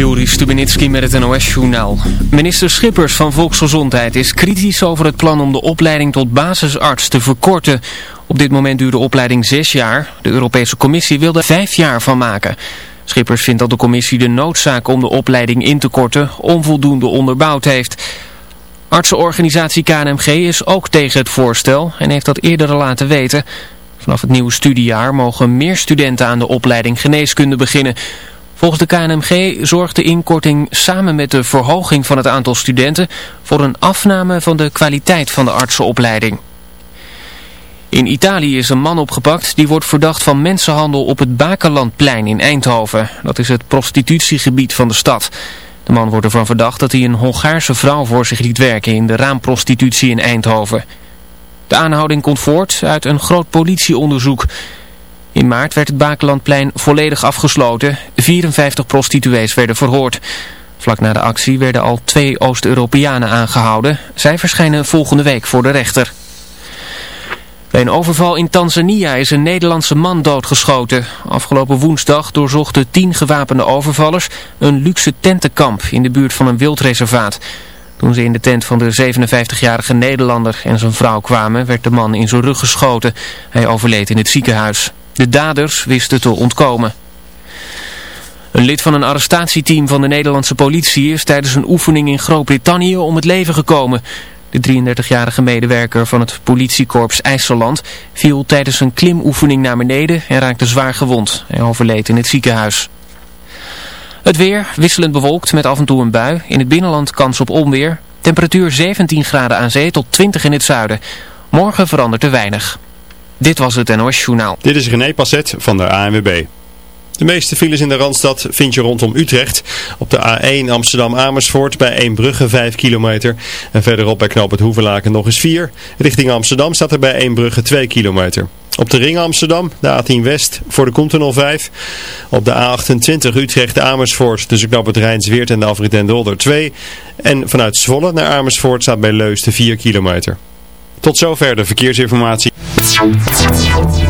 Joris Stubenitski met het NOS-journaal. Minister Schippers van Volksgezondheid is kritisch over het plan om de opleiding tot basisarts te verkorten. Op dit moment duurt de opleiding zes jaar. De Europese Commissie wil er vijf jaar van maken. Schippers vindt dat de commissie de noodzaak om de opleiding in te korten onvoldoende onderbouwd heeft. Artsenorganisatie KNMG is ook tegen het voorstel en heeft dat eerder laten weten. Vanaf het nieuwe studiejaar mogen meer studenten aan de opleiding geneeskunde beginnen... Volgens de KNMG zorgt de inkorting samen met de verhoging van het aantal studenten voor een afname van de kwaliteit van de artsenopleiding. In Italië is een man opgepakt die wordt verdacht van mensenhandel op het Bakenlandplein in Eindhoven. Dat is het prostitutiegebied van de stad. De man wordt ervan verdacht dat hij een Hongaarse vrouw voor zich liet werken in de raamprostitutie in Eindhoven. De aanhouding komt voort uit een groot politieonderzoek. In maart werd het Bakelandplein volledig afgesloten. 54 prostituees werden verhoord. Vlak na de actie werden al twee Oost-Europeanen aangehouden. Zij verschijnen volgende week voor de rechter. Bij een overval in Tanzania is een Nederlandse man doodgeschoten. Afgelopen woensdag doorzochten tien gewapende overvallers een luxe tentenkamp in de buurt van een wildreservaat. Toen ze in de tent van de 57-jarige Nederlander en zijn vrouw kwamen, werd de man in zijn rug geschoten. Hij overleed in het ziekenhuis. De daders wisten te ontkomen. Een lid van een arrestatieteam van de Nederlandse politie is tijdens een oefening in Groot-Brittannië om het leven gekomen. De 33-jarige medewerker van het politiekorps IJsseland viel tijdens een klimoefening naar beneden en raakte zwaar gewond. Hij overleed in het ziekenhuis. Het weer wisselend bewolkt met af en toe een bui. In het binnenland kans op onweer. Temperatuur 17 graden aan zee tot 20 in het zuiden. Morgen verandert er weinig. Dit was het NOS Journaal. Dit is René Passet van de ANWB. De meeste files in de Randstad vind je rondom Utrecht. Op de A1 Amsterdam-Amersfoort bij Eembrugge 5 kilometer. En verderop bij Knoop het Hoevelaken nog eens 4. Richting Amsterdam staat er bij Eembrugge 2 kilometer. Op de ring Amsterdam, de A10 West voor de Koentunnel 5. Op de A28 Utrecht-Amersfoort tussen Knoop het Rijnsweert en de Afrit en Dolder 2. En vanuit Zwolle naar Amersfoort staat bij Leusden 4 kilometer. Tot zover de verkeersinformatie. Thank you.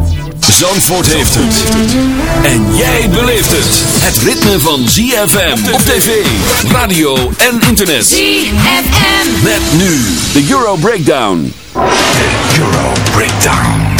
Zandvoort heeft het. En jij beleeft het. Het ritme van ZFM op tv, radio en internet. ZFM. Met nu de Euro Breakdown. Euro Breakdown.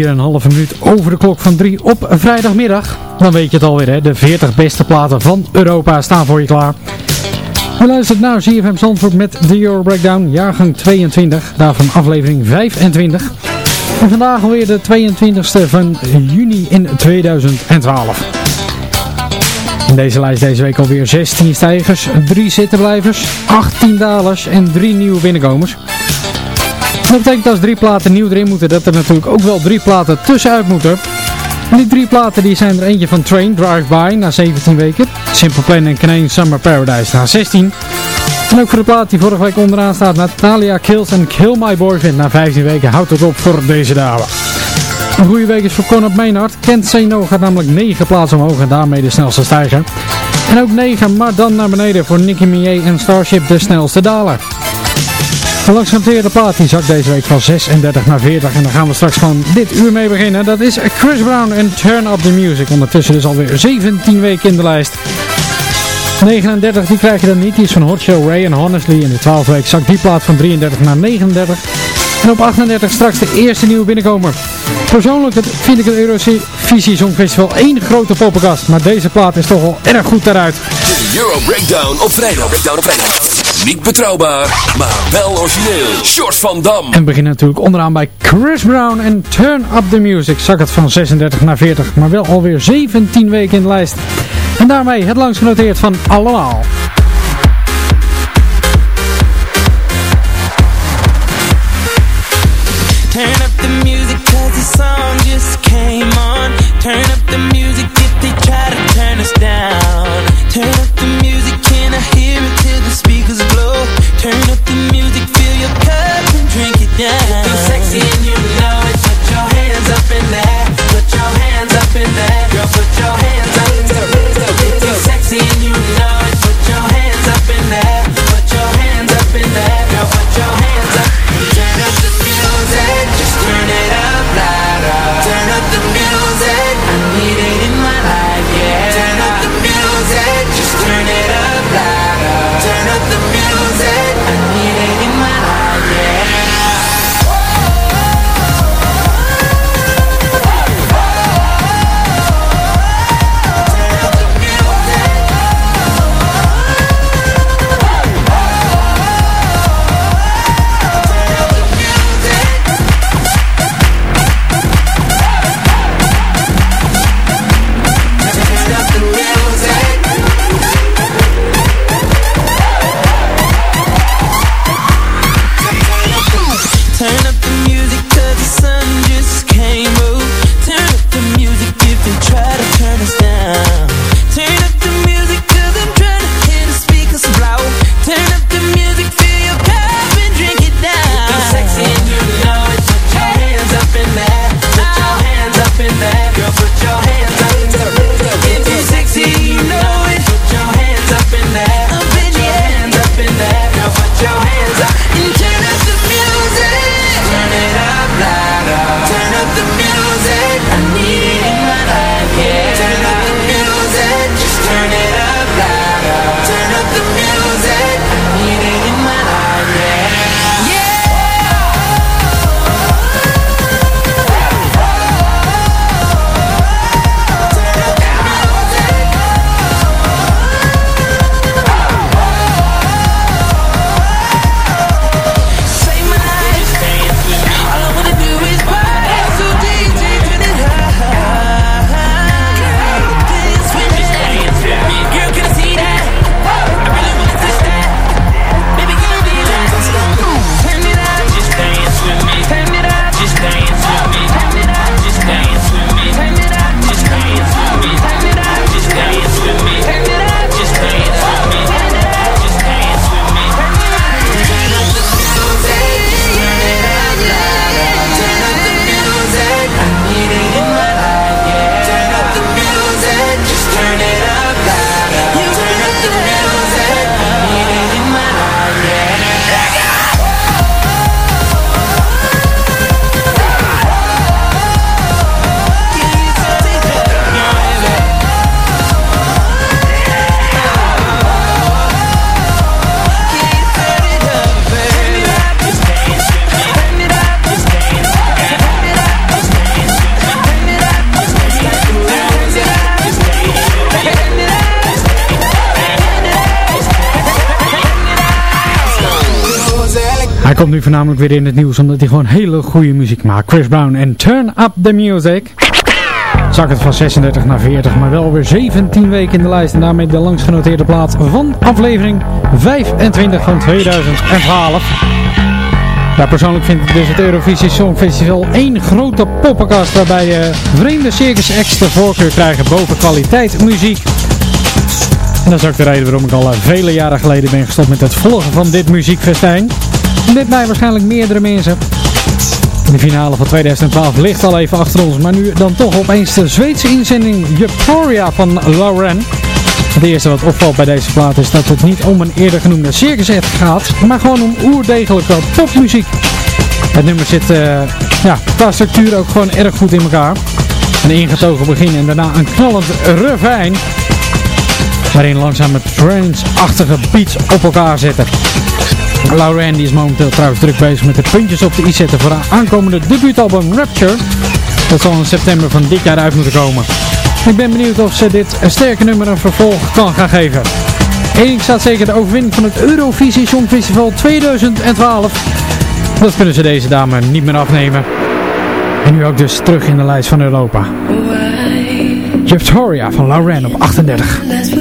Vier en een halve minuut over de klok van drie op vrijdagmiddag. Dan weet je het alweer, hè? de 40 beste platen van Europa staan voor je klaar. We luisteren naar CFM Zandvoort met de Euro Breakdown, jaargang 22, daarvan aflevering 25. En vandaag alweer de 22e van juni in 2012. In deze lijst deze week alweer 16 stijgers, 3 zittenblijvers, 18 dalers en 3 nieuwe binnenkomers. Dat betekent als drie platen nieuw erin moeten, dat er natuurlijk ook wel drie platen tussenuit moeten. En die drie platen die zijn er eentje van Train, Drive By, na 17 weken. Simple Plan en Canadian Summer Paradise na 16. En ook voor de plaat die vorige week onderaan staat, Natalia Kills en Kill My Boyfriend na 15 weken. Houdt het op voor deze dame. Een goede week is voor Conor Maynard. Kent Say gaat namelijk 9 plaatsen omhoog en daarmee de snelste stijger. En ook 9, maar dan naar beneden voor Nicky Minaj en Starship de snelste daler. De langzaamteerde plaat die zakt deze week van 36 naar 40 en daar gaan we straks gewoon dit uur mee beginnen. Dat is Chris Brown en Turn Up The Music. Ondertussen dus alweer 17 weken in de lijst. 39 die krijg je dan niet, die is van Hot Show Ray en Honestly. In de 12 week zakt die plaat van 33 naar 39. En op 38 straks de eerste nieuwe binnenkomer. Persoonlijk vind ik het Eurovisie Songfestival één grote poppenkast. Maar deze plaat is toch wel erg goed daaruit. De Euro Breakdown op vrijdag. Breakdown op vrijdag. Niet betrouwbaar, maar wel origineel. Short van Dam. En beginnen natuurlijk onderaan bij Chris Brown en Turn Up The Music. Zak het van 36 naar 40, maar wel alweer 17 weken in de lijst. En daarmee het langst genoteerd van allemaal. Turn up the music cause the song just came on Turn up Feel sexy and you know it, put your hands up in there Put your hands up in there, girl put your hands up Feel sexy and you know it, put your hands up in there Put your hands up in there, girl put your hands up komt nu voornamelijk weer in het nieuws omdat hij gewoon hele goede muziek maakt. Chris Brown en Turn Up The Music. zak het van 36 naar 40, maar wel weer 17 weken in de lijst. En daarmee de langst genoteerde plaats van aflevering 25 van 2012. Ja, persoonlijk vind ik dus het Eurovisie Songfestival één grote poppenkast waarbij je vreemde circus acts voorkeur krijgen boven kwaliteit muziek. En dat is ook de reden waarom ik al vele jaren geleden ben gestopt met het volgen van dit muziekfestijn. Met mij waarschijnlijk meerdere mensen. De finale van 2012 ligt al even achter ons, maar nu dan toch opeens de Zweedse inzending Euphoria van Lauren. Het eerste wat opvalt bij deze plaat is dat het niet om een eerder genoemde circus gaat, maar gewoon om oerdegelijke popmuziek. Het nummer zit uh, ja, qua structuur ook gewoon erg goed in elkaar. Een ingetogen begin en daarna een knallend refijn. Waarin langzame trance-achtige beats op elkaar zetten. Laura Andy is momenteel trouwens druk bezig met de puntjes op de i zetten voor haar aankomende debuutalbum Rapture. Dat zal in september van dit jaar uit moeten komen. Ik ben benieuwd of ze dit een sterke nummer een vervolg kan gaan geven. Eén staat zeker de overwinning van het Eurovisie Songfestival 2012. Dat kunnen ze deze dame niet meer afnemen. En nu ook dus terug in de lijst van Europa. Victoria van Lauren op 38.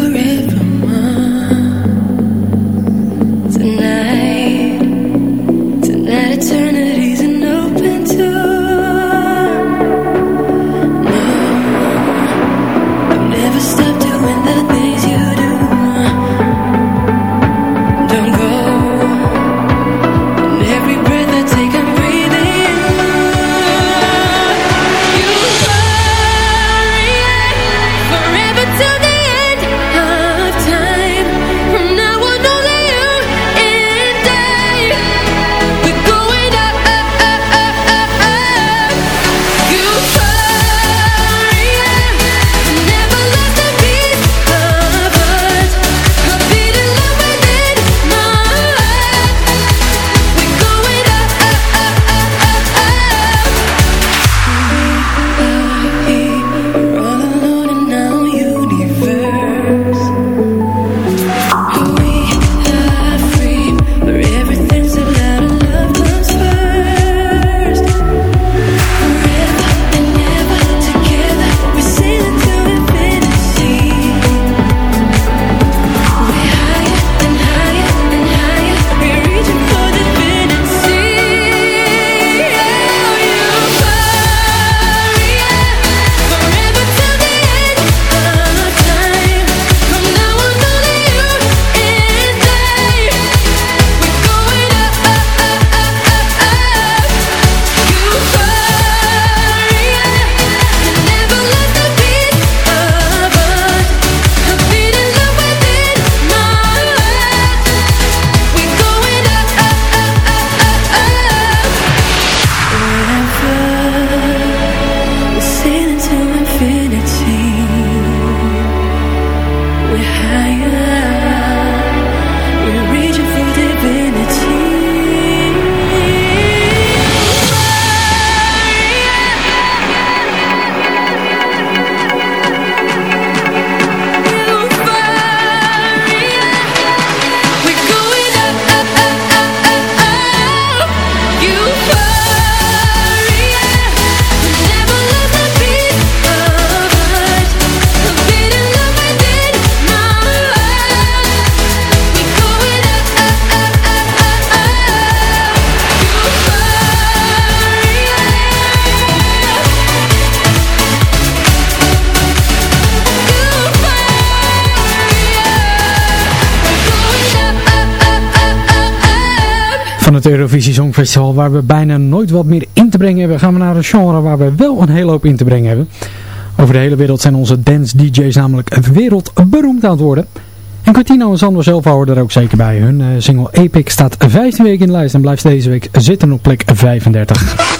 Waar we bijna nooit wat meer in te brengen hebben, gaan we naar een genre waar we wel een hele hoop in te brengen hebben. Over de hele wereld zijn onze dance DJ's namelijk wereldberoemd aan het worden. En Cortino en Sander zelf houden er ook zeker bij. Hun uh, single Epic staat 15 weken in de lijst en blijft deze week zitten op plek 35.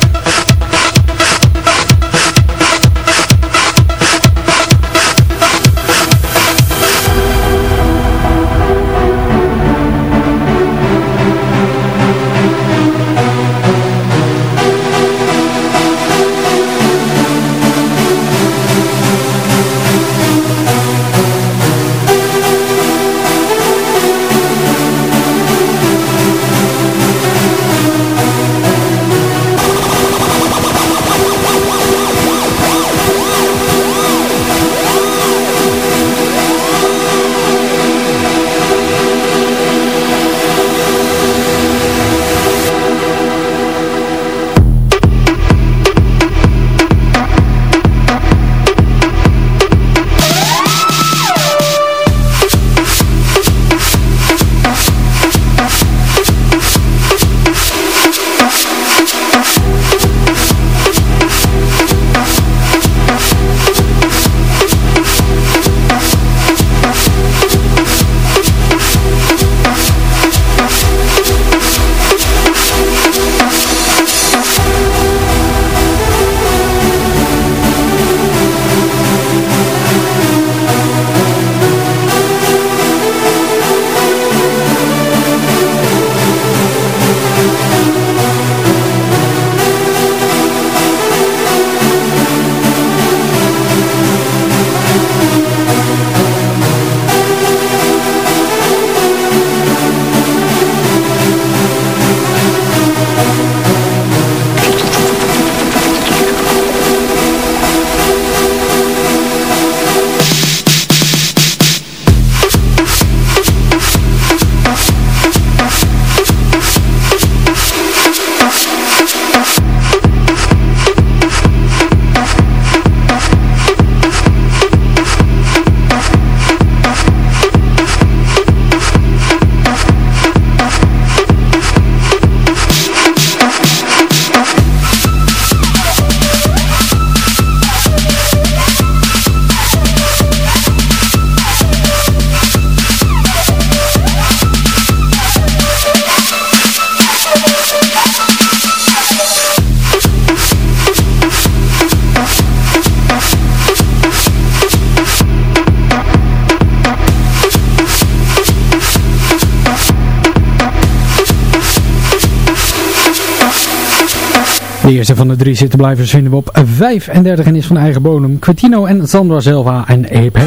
De eerste van de drie zittenblijvers vinden we op 35 en is van eigen bodem. Quintino en Sandra Silva en Apex.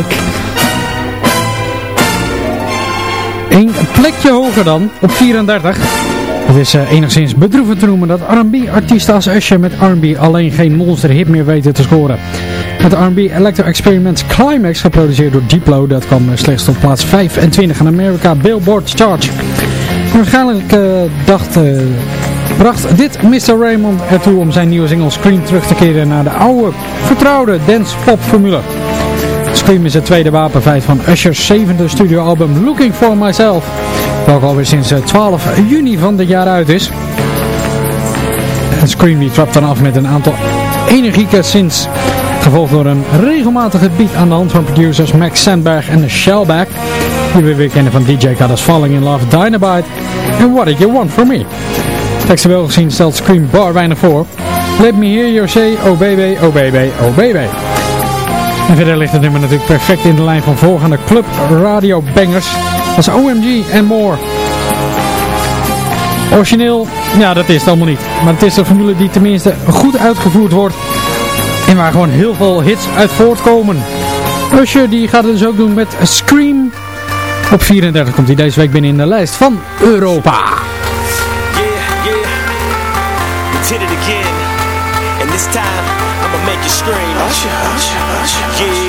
Eén plekje hoger dan, op 34. Het is uh, enigszins bedroevend te noemen dat R&B-artiesten als Usher met R&B alleen geen monster hit meer weten te scoren. Het R&B Electro Experiments Climax, geproduceerd door Diplo, dat kwam uh, slechts tot plaats 25 in Amerika Billboard Charge. Waarschijnlijk uh, dacht, bracht dit Mr. Raymond ertoe om zijn nieuwe single Scream terug te keren naar de oude, vertrouwde dance-pop formule. Scream is het tweede wapenfeit van Usher's zevende studioalbum Looking For Myself, welke alweer sinds 12 juni van dit jaar uit is. En Scream die trapt dan af met een aantal energieke synths, gevolgd door een regelmatige beat aan de hand van producers Max Sandberg en Shellback, die we weer kennen van DJ Khaled's Falling In Love, Dynamite en What Did You Want From Me. Textueel gezien stelt Scream bar weinig voor. Let me hear you say, oh baby, oh oh. En verder ligt het nummer natuurlijk perfect in de lijn van voorgaande club radio bangers als OMG en More. Origineel, ja dat is het allemaal niet. Maar het is een formule die tenminste goed uitgevoerd wordt. En waar gewoon heel veel hits uit voortkomen. Usher die gaat het dus ook doen met Scream. Op 34 komt hij deze week binnen in de lijst van Europa. This time, I'ma make you scream. Usher, Usher, Usher. Yeah,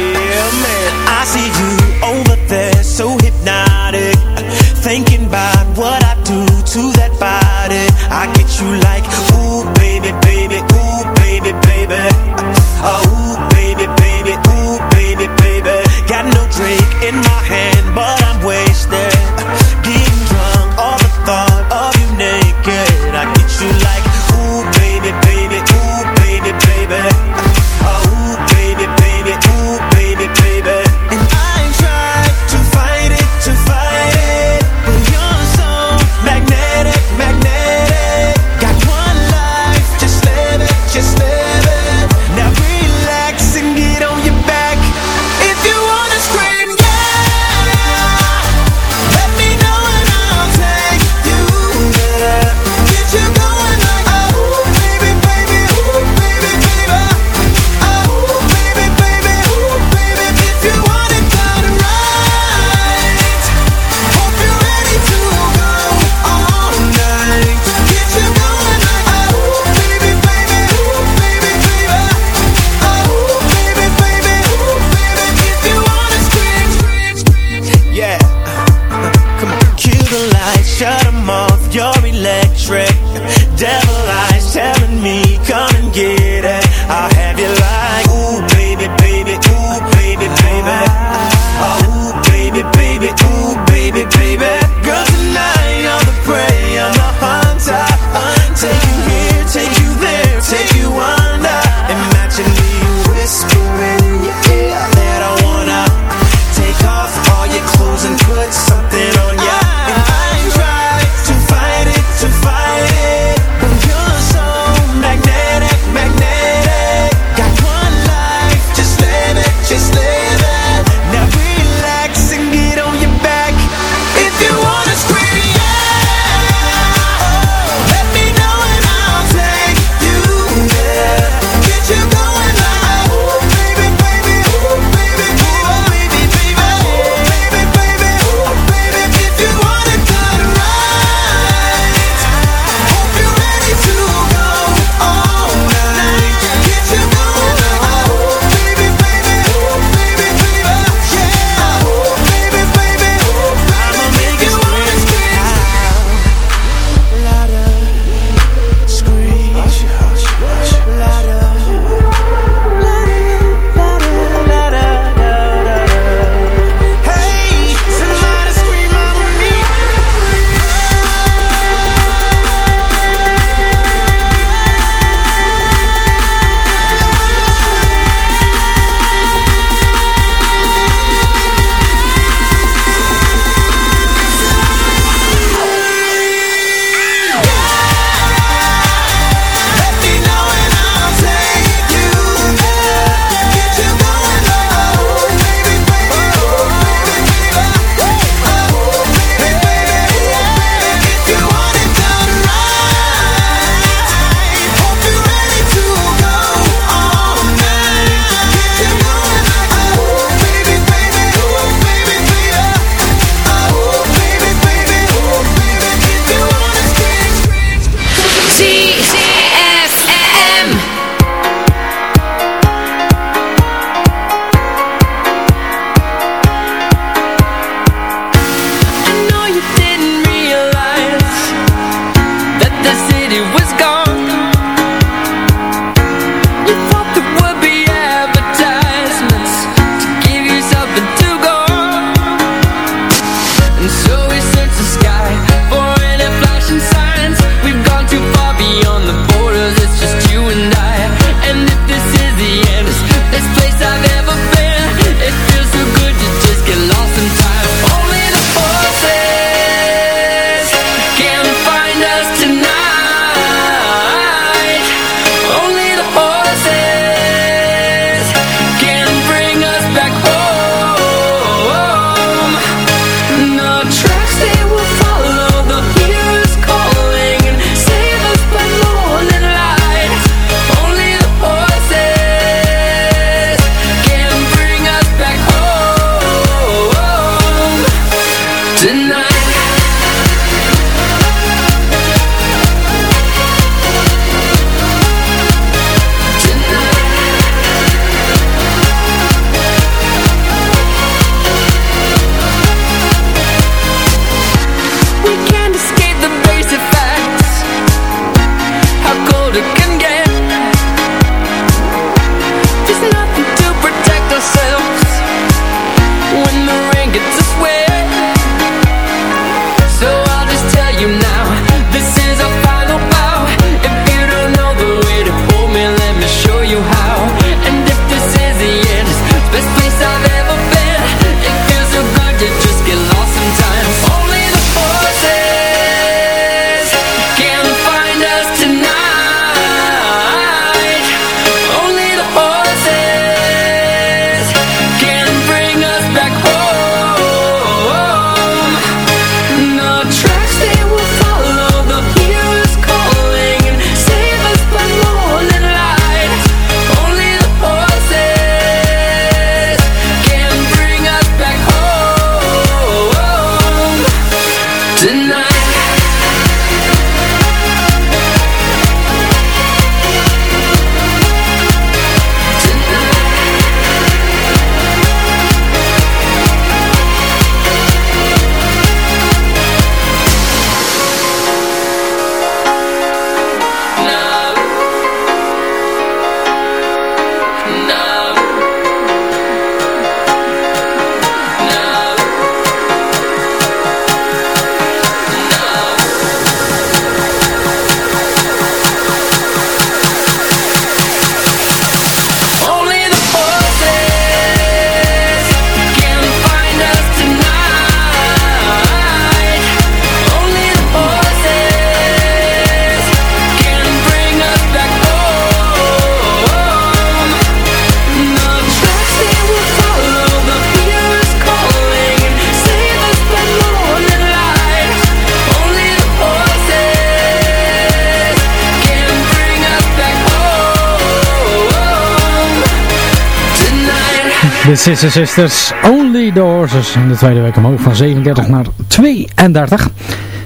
Sister Sisters, Only the Horses. In de tweede week omhoog van 37 naar 32. En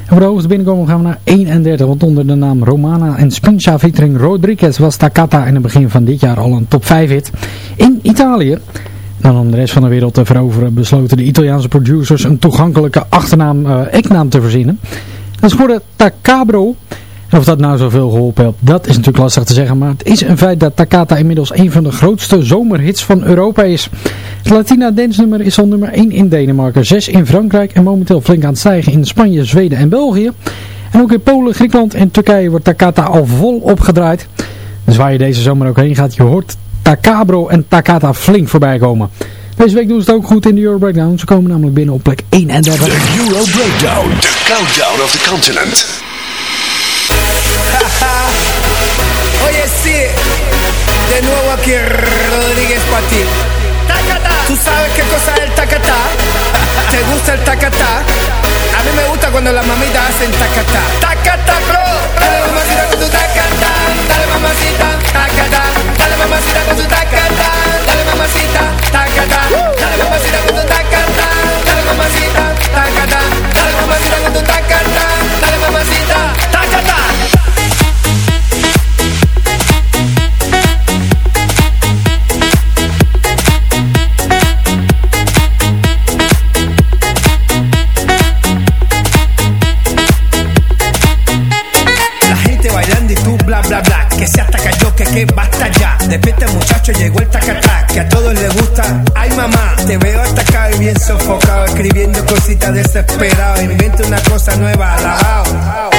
voor de hoogste binnenkomen gaan we naar 31. Want onder de naam Romana en Spincha featuring Rodriguez was Takata in het begin van dit jaar al een top 5 hit. In Italië. Dan om de rest van de wereld te veroveren besloten de Italiaanse producers een toegankelijke achternaam, uh, eknaam te verzinnen. Dat is geworden Takabro. Of dat nou zoveel geholpen heeft, dat is natuurlijk lastig te zeggen. Maar het is een feit dat Takata inmiddels een van de grootste zomerhits van Europa is. Het Latina dance nummer is al nummer 1 in Denemarken, 6 in Frankrijk en momenteel flink aan het stijgen in Spanje, Zweden en België. En ook in Polen, Griekenland en Turkije wordt Takata al vol opgedraaid. Dus waar je deze zomer ook heen gaat, je hoort Takabro en Takata flink voorbij komen. Deze week doen ze het ook goed in de Euro Breakdown. Ze komen namelijk binnen op plek 31. De Euro Breakdown, de countdown of the continent. De nuevo aquí Rodríguez para ti. ¿Tú sabes qué cosa es el tacatá? ¿Te gusta el tacatá? A mí me gusta cuando las mamitas hacen tacatá. Tacatá, bro. Dale mamacita con tu tacatá. Dale mamacita, tacatá. Dale mamacita con tu tacatá. Dale mamacita, tacatá. Dale mamacita con tu tacatá. Dale mamacita, tacatá. Dale mamacita con tu tacatá. Dale mamacita, tacatá. Despierta este muchacho, llegó el tacatac que a todos les gusta. Ay mamá, te veo atacado y bien sofocado, escribiendo cositas desesperadas. Inventa una cosa nueva, alabao.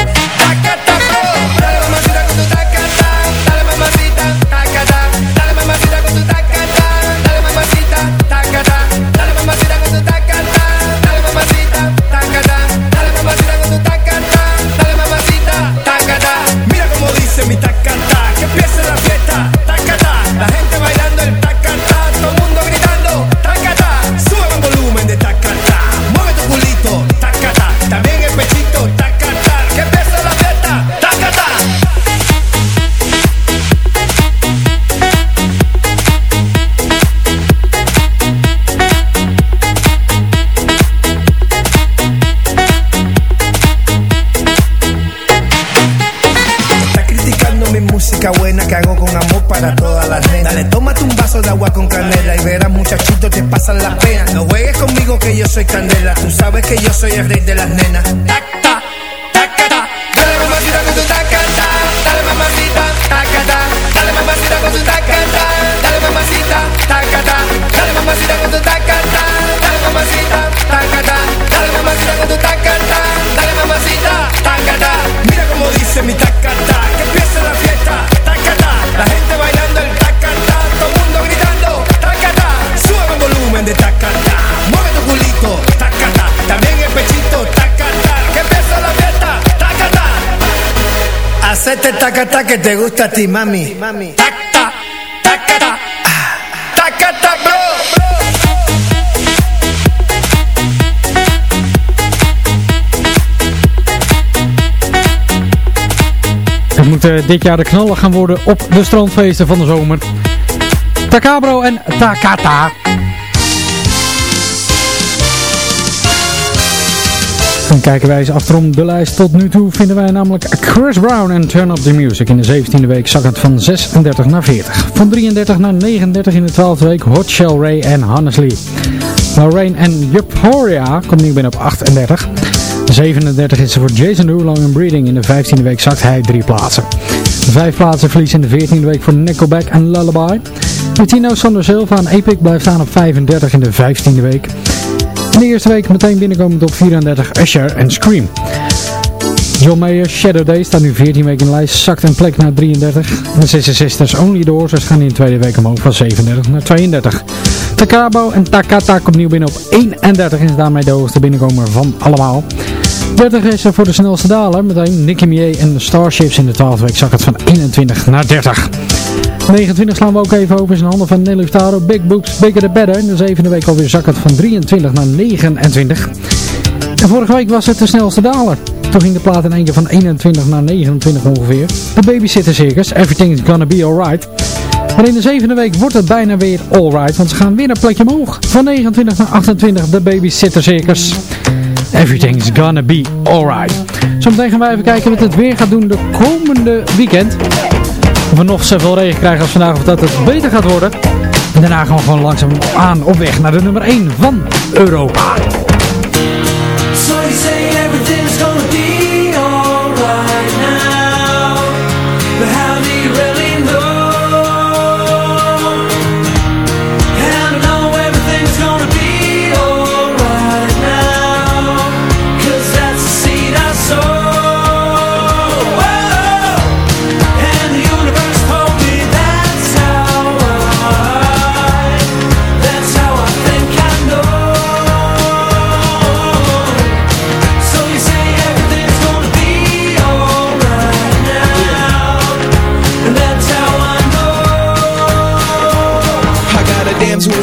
Que te gusta a ti, mami. Tacata, bro. Het moet eh, dit jaar de knallen gaan worden op de strandfeesten van de zomer. Takabro en Takata. Dan kijken wij eens achterom de lijst. Tot nu toe vinden wij namelijk Chris Brown en Turn Up The Music. In de 17e week zak het van 36 naar 40. Van 33 naar 39 in de 12e week Hot Shell Ray en Honestly. Lorraine en Euphoria komt nu binnen op 38. 37 is er voor Jason Derulo en Breeding. In de 15e week zakt hij drie plaatsen. Vijf plaatsen verlies in de 14e week voor Nickelback en Lullaby. Martino Sander Silva en Epic blijft staan op 35 in de 15e week. In de eerste week meteen binnenkomend op 34 Usher en Scream. John Mayer, Shadow Day staat nu 14 weken in de lijst, zakt een plek naar 33. En de 66 Only Doors gaan in de tweede week omhoog van 37 naar 32. Takabo en Takata komt nieuw binnen op 31 en is daarmee de hoogste binnenkomer van allemaal. 30 is er voor de snelste daler, meteen Nicky Mier en de Starships in de 12e week zakt het van 21 naar 30. 29 slaan we ook even over in handen van Nelly Furtado. Big Boobs, Bigger the Better. In de zevende week alweer het van 23 naar 29. En vorige week was het de snelste daler. Toen ging de plaat in één keer van 21 naar 29 ongeveer. De Babysitter Circus, Everything's Gonna Be Alright. Maar in de zevende week wordt het bijna weer alright, want ze gaan weer een plekje omhoog. Van 29 naar 28, de Babysitter Circus. Everything's Gonna Be Alright. Zometeen gaan wij even kijken wat het weer gaat doen de komende weekend. We nog zoveel regen krijgen als vandaag of dat het beter gaat worden. En daarna gaan we gewoon langzaam aan op weg naar de nummer 1 van Europa.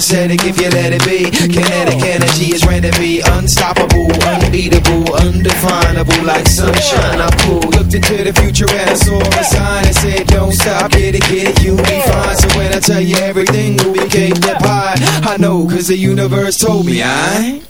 be copacetic if you let it be. Kinetic energy is ready to be unstoppable, unbeatable, undefinable, like sunshine. I pull, looked into the future and I saw a sign that said, Don't stop, get it, get it, you'll be fine. So when I tell you everything will be cake the pie, I know, cause the universe told me I.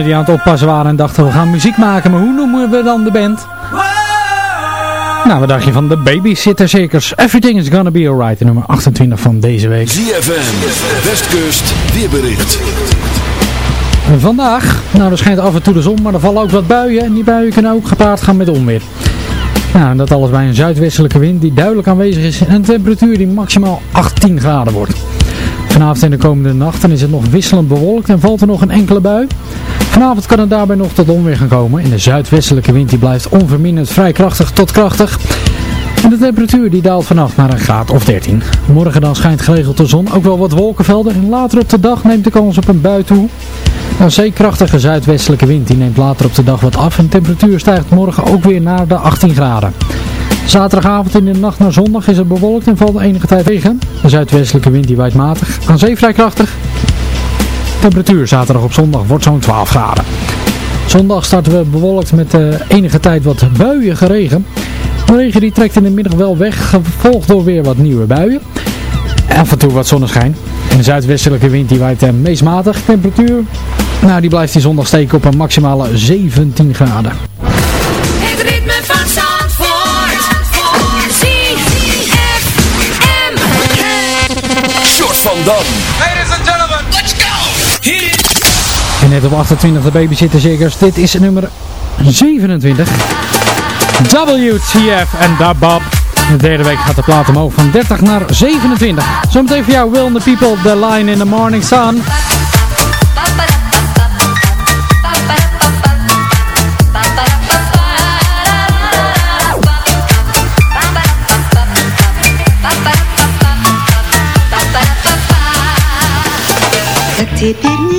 mannen die aan het oppassen waren en dachten we gaan muziek maken, maar hoe noemen we dan de band? Nou, wat dacht je van de Babysitter Circus? Everything is gonna be alright, nummer 28 van deze week. ZFM, Westkust, weerbericht. Vandaag, nou er schijnt af en toe de zon, maar er vallen ook wat buien en die buien kunnen ook gepaard gaan met onweer. Nou, en dat alles bij een zuidwestelijke wind die duidelijk aanwezig is en een temperatuur die maximaal 18 graden wordt. Vanavond en de komende nachten is het nog wisselend bewolkt en valt er nog een enkele bui. Vanavond kan het daarbij nog tot onweer gaan komen. En de zuidwestelijke wind die blijft onverminderd vrij krachtig tot krachtig. En de temperatuur die daalt vannacht naar een graad of 13. Morgen dan schijnt geregeld de zon, ook wel wat wolkenvelden. En later op de dag neemt de kans op een bui toe. Een zeekrachtige zuidwestelijke wind die neemt later op de dag wat af. En de temperatuur stijgt morgen ook weer naar de 18 graden. Zaterdagavond in de nacht naar zondag is het bewolkt en valt enige tijd regen. De zuidwestelijke wind die waait matig, aan zee vrij krachtig. Temperatuur zaterdag op zondag wordt zo'n 12 graden. Zondag starten we bewolkt met uh, enige tijd wat buiige regen. De regen die trekt in de middag wel weg, gevolgd door weer wat nieuwe buien. Af en toe wat zonneschijn. En de zuidwestelijke wind die waait uh, meest matig. Temperatuur, nou die blijft die zondag steken op een maximale 17 graden. Het ritme van Zandvoort. ZFM. Short van Dam. En net op 28 de babysitter zeker. Dit is nummer 27. WTF en Dabab. De derde week gaat de plaat omhoog van 30 naar 27. Zometeen voor jou Will and the People, The Line in the Morning Sun. Как теперь не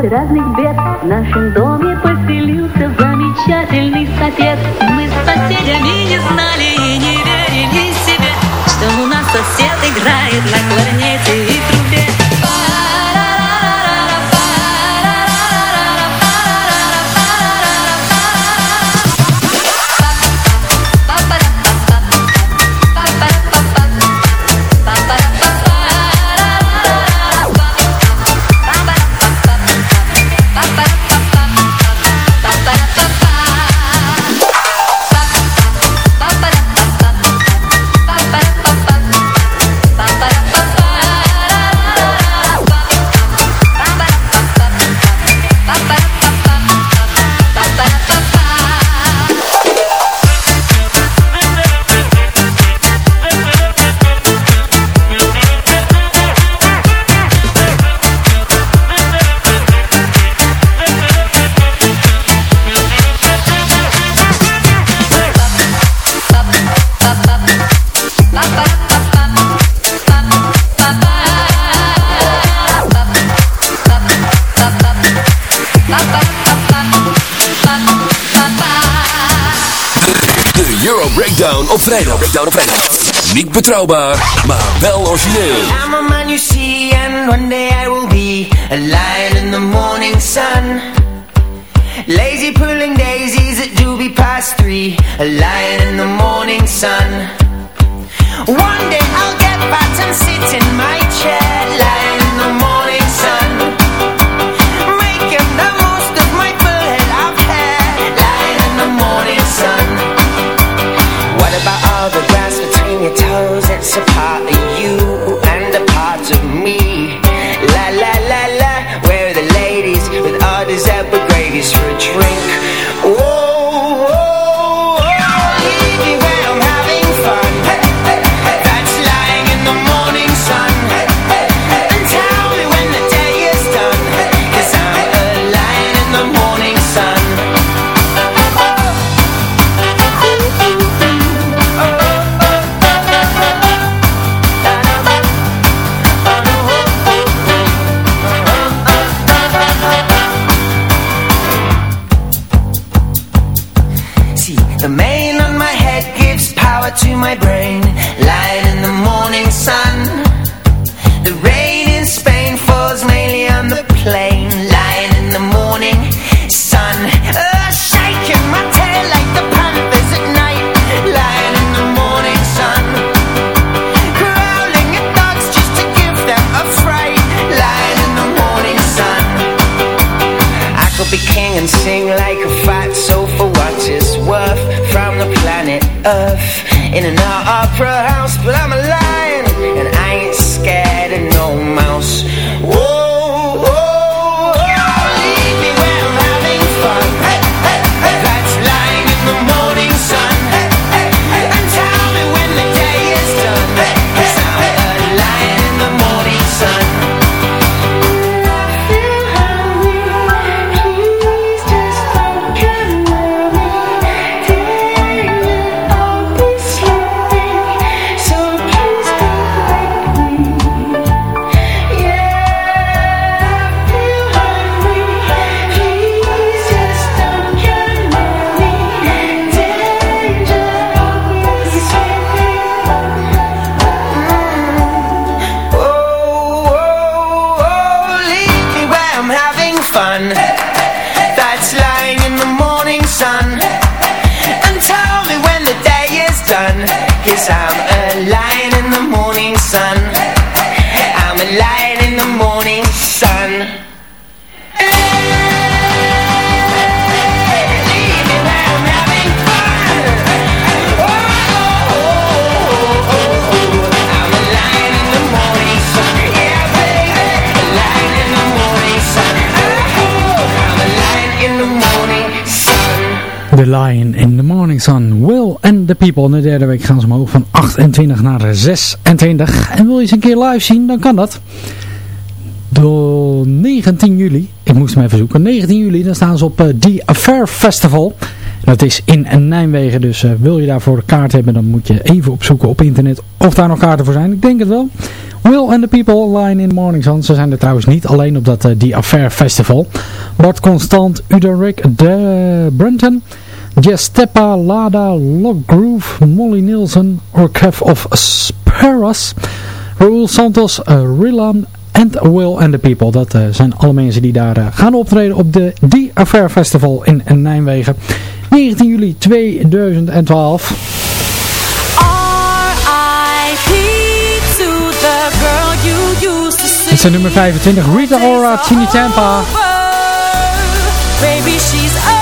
от разных бед. В нашем Euro Breakdown op vrijdag. Breakdown op vrijdag. Niet betrouwbaar, maar wel origineel. I'm a man you see and one day I will be a lion in the morning sun. Lazy pulling daisies at be past three, a lion in the morning sun. One day I'll get fat and sit in my chair. apart People. In de derde week gaan ze omhoog van 28 naar 26. En wil je ze een keer live zien, dan kan dat. Door 19 juli, ik moest hem even zoeken, 19 juli, dan staan ze op eh, The Affair Festival. Dat is in Nijmegen, dus eh, wil je daarvoor de kaart hebben, dan moet je even opzoeken op internet of daar nog kaarten voor zijn. Ik denk het wel. Will and the People line in the Morning Sun. Ze zijn er trouwens niet alleen op dat uh, The Affair Festival. Bart Constant, Uderik, de Brunton... Jess Teppa, Lada, Groove, Molly Nielsen, Orkev of Sparras, Raul Santos, uh, Rilan en Will and the People. Dat uh, zijn alle mensen die daar uh, gaan optreden op de The Affair Festival in Nijmegen. 19 juli 2012. Het is nummer 25, Rita Ora, Chini Tampa. Baby, she's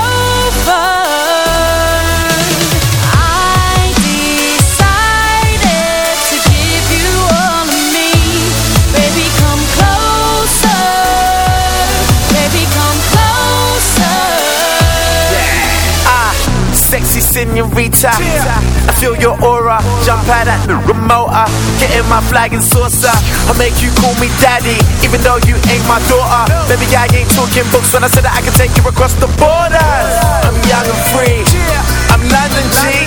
sexy senorita. I feel your aura, jump out at the remote. Get in my flag and saucer. I make you call me daddy, even though you ain't my daughter. Maybe I ain't talking books when I said that I can take you across the borders. I'm young and free, I'm London G.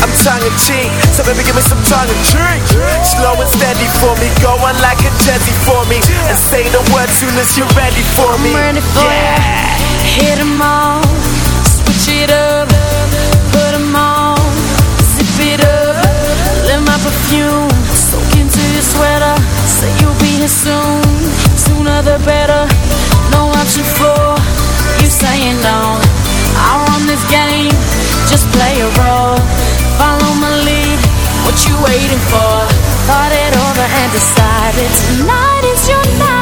I'm tongue in cheek, so baby give me some tongue and drink. Slow and steady for me, go on like a jetty for me, and say the word soon as you're ready for me. I'm ready for yeah. you. Hit 'em all, switch it up, waiting for? Thought it over and decided tonight is your night.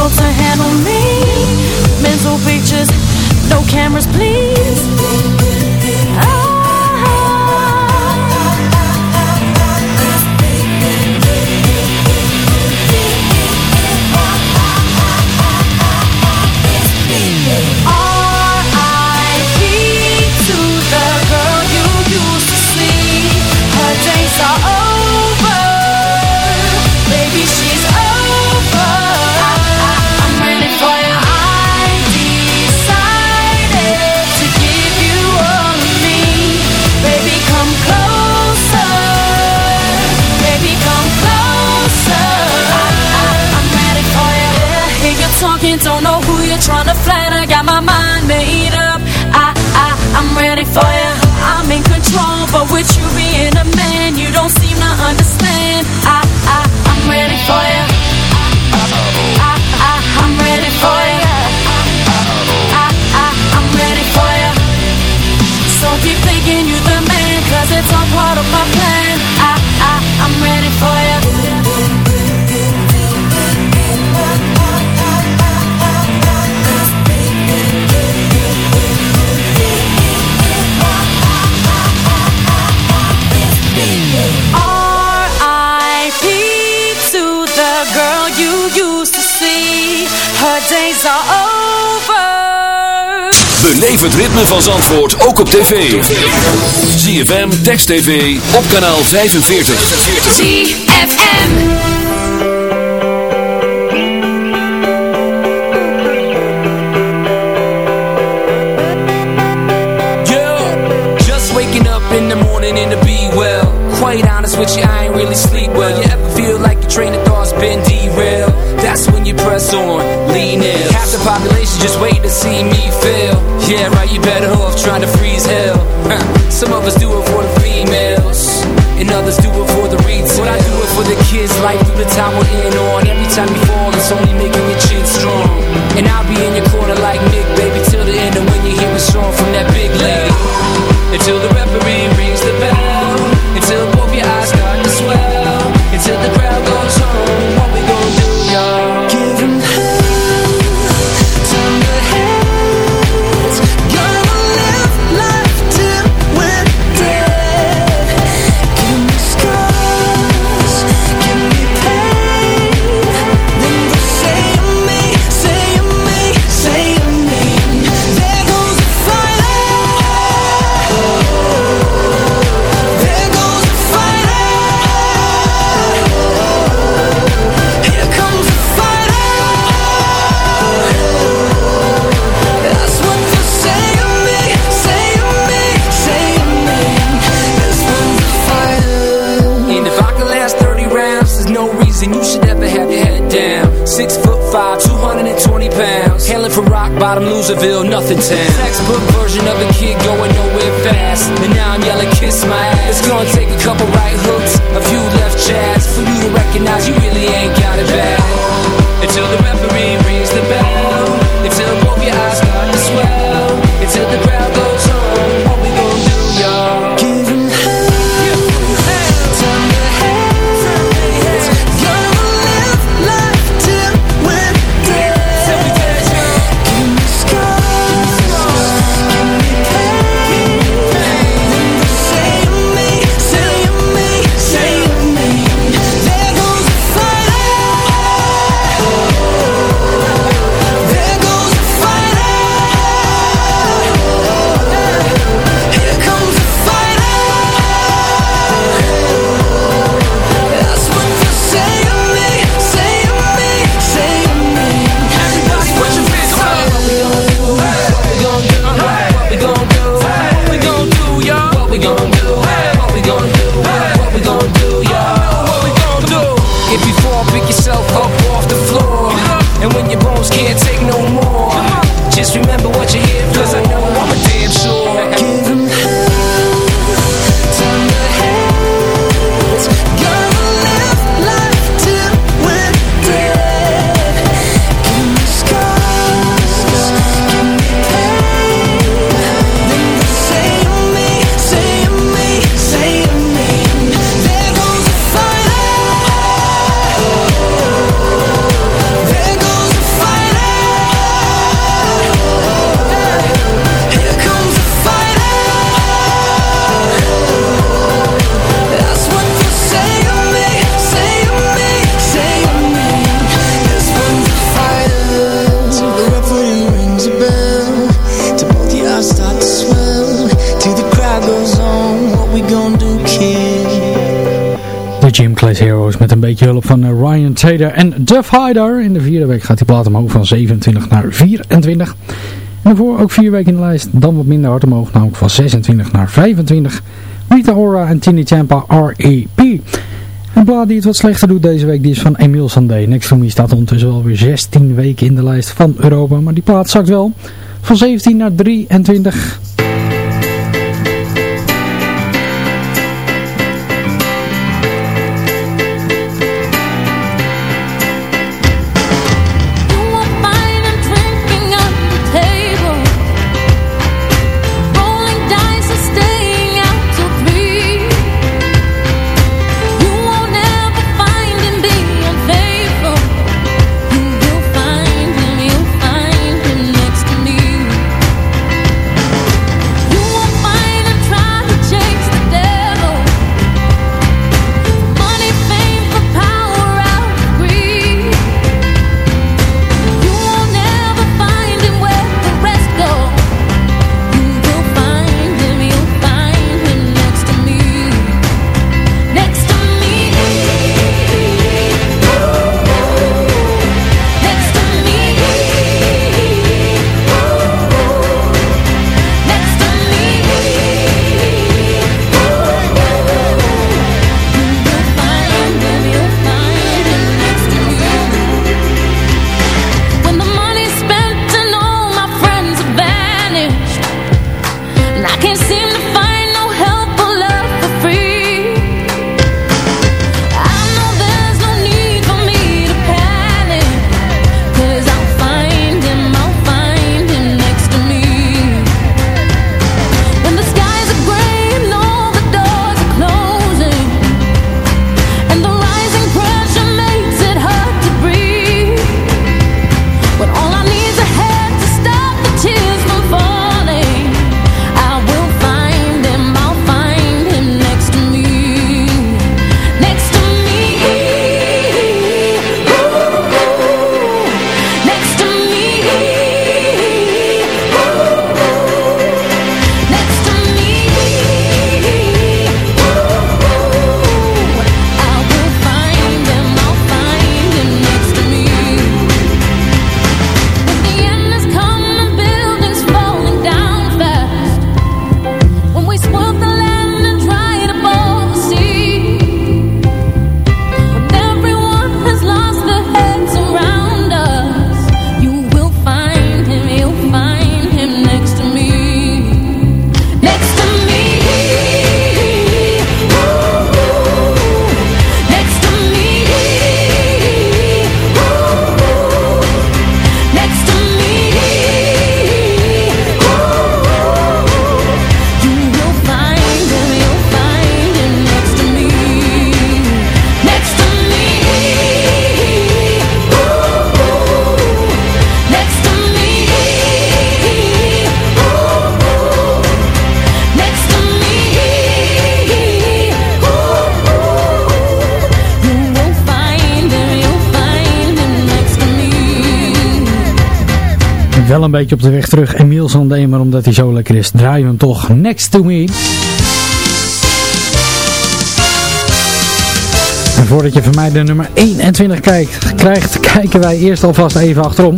able to handle me. Mental pictures, no cameras, please. Beleef het ritme van Zandvoort ook op tv. ZFM, Text TV, op kanaal 45. ZFM. Yeah, just waking up in the morning and to be well. Quite honest with you, I ain't really sleep well. You ever feel like your train of thought's been derailed? That's when you press on, lean in. Half the population just wait to see me fail. Yeah, right, you better off trying to freeze hell. Huh. Some of us do it for the females, and others do it for the retail. What I do it for the kids, life through the time we're in on. Every time you fall, it's only making your chin strong. And I'll be in your corner like Nick, baby, till the end. And when you hear a song from that big lady, until the referee rings the bell. Should never have your head down. Six foot five, 220 pounds. Hailing from rock bottom, Loserville, nothing town. Textbook version of a kid going nowhere fast. And now I'm yelling, kiss my ass. It's gonna take a couple right hooks, a few left jabs for you to recognize you really ain't got it bad. Until the referee rings the bell. Until both your eyes start to swell. En Duff Hyder. In de vierde week gaat die plaat omhoog van 27 naar 24. En daarvoor ook vier weken in de lijst, dan wat minder hard omhoog, namelijk van 26 naar 25. Rita Ora en Tini Champa R.E.P. Een plaat die het wat slechter doet deze week, die is van Emile Sandé. Next to Me staat ondertussen alweer 16 weken in de lijst van Europa, maar die plaat zakt wel. Van 17 naar 23. Wel een beetje op de weg terug. Emiel Sandé, omdat hij zo lekker is, draaien hem toch Next To Me. En voordat je van mij de nummer 21 kijkt, krijgt, kijken wij eerst alvast even achterom.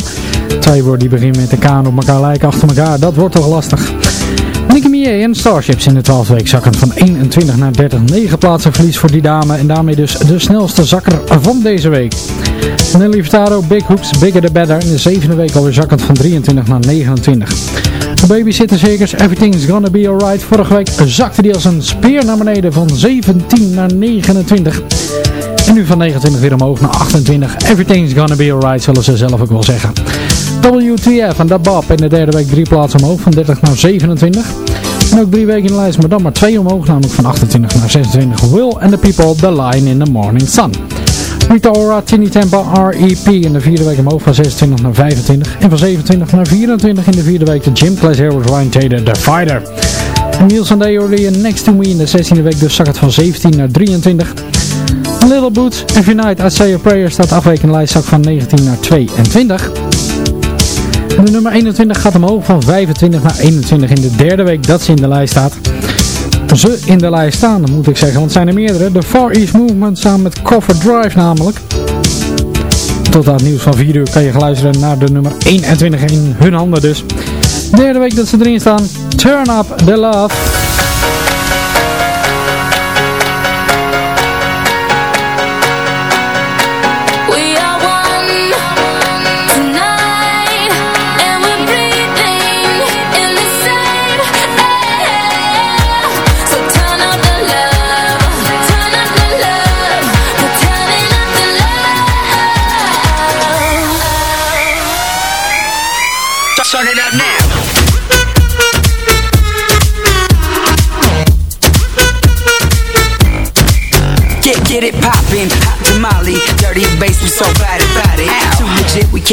Twee woorden die beginnen met de kaan op elkaar lijken achter elkaar, dat wordt toch lastig. En Starships in de 12 week zakken van 21 naar 30. 9 plaatsen verlies voor die dame en daarmee dus de snelste zakker van deze week. Nelly Furtado, Big Hoops, Bigger the Better in de zevende week alweer zakkend van 23 naar 29. De Babysitter Circus, Everything's Gonna Be Alright. Vorige week zakte die als een speer naar beneden van 17 naar 29. En nu van 29 weer omhoog naar 28. Everything's Gonna Be Alright zullen ze zelf ook wel zeggen. WTF en Dat Bob in de derde week drie plaatsen omhoog van 30 naar 27. En ook drie weken in de lijst, maar dan maar twee omhoog, namelijk van 28 naar 26. Will and the People, The Line in the Morning Sun. Rita Ora, Tini Tempa, R.E.P. in de vierde week omhoog van 26 naar 25. En van 27 naar 24 in de vierde week de Jim Class Heroes Ryan Taylor, The Fighter. En Niels and Day Next to Me in de 16e week dus zak het van 17 naar 23. Little Boots, Every Night I Say a Prayer staat afweken in lijst zak van 19 naar 22. De nummer 21 gaat omhoog van 25 naar 21 in de derde week dat ze in de lijst staat. Ze in de lijst staan, moet ik zeggen, want zijn er meerdere. De Far East Movement samen met Cover Drive namelijk. Tot aan het nieuws van 4 uur kan je geluisteren naar de nummer 21 in hun handen dus. Derde week dat ze erin staan, Turn Up The Love.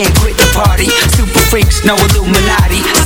Can't quit the party. Super freaks, no Illuminati.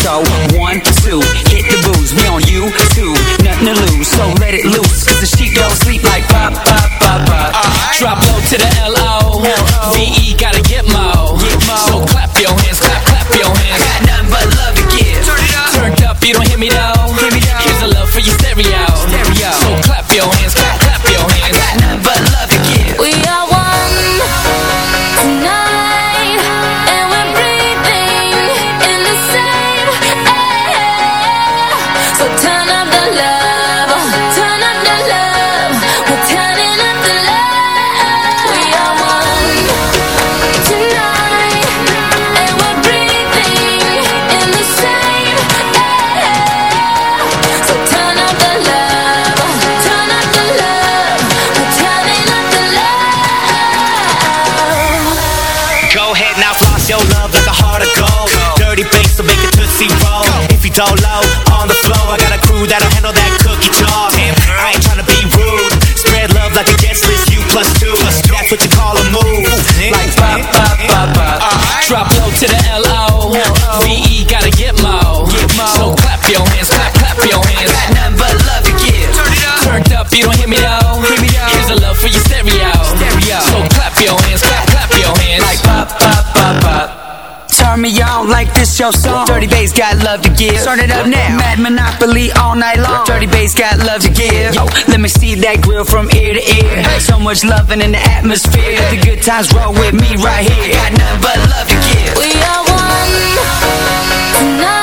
Bass got love to give. Turn it up now. Mad Monopoly all night long. Dirty bass got love to give. Yo, let me see that grill from ear to ear. So much loving in the atmosphere. Let the good times roll with me right here. Got nothing but love to give. We are one tonight,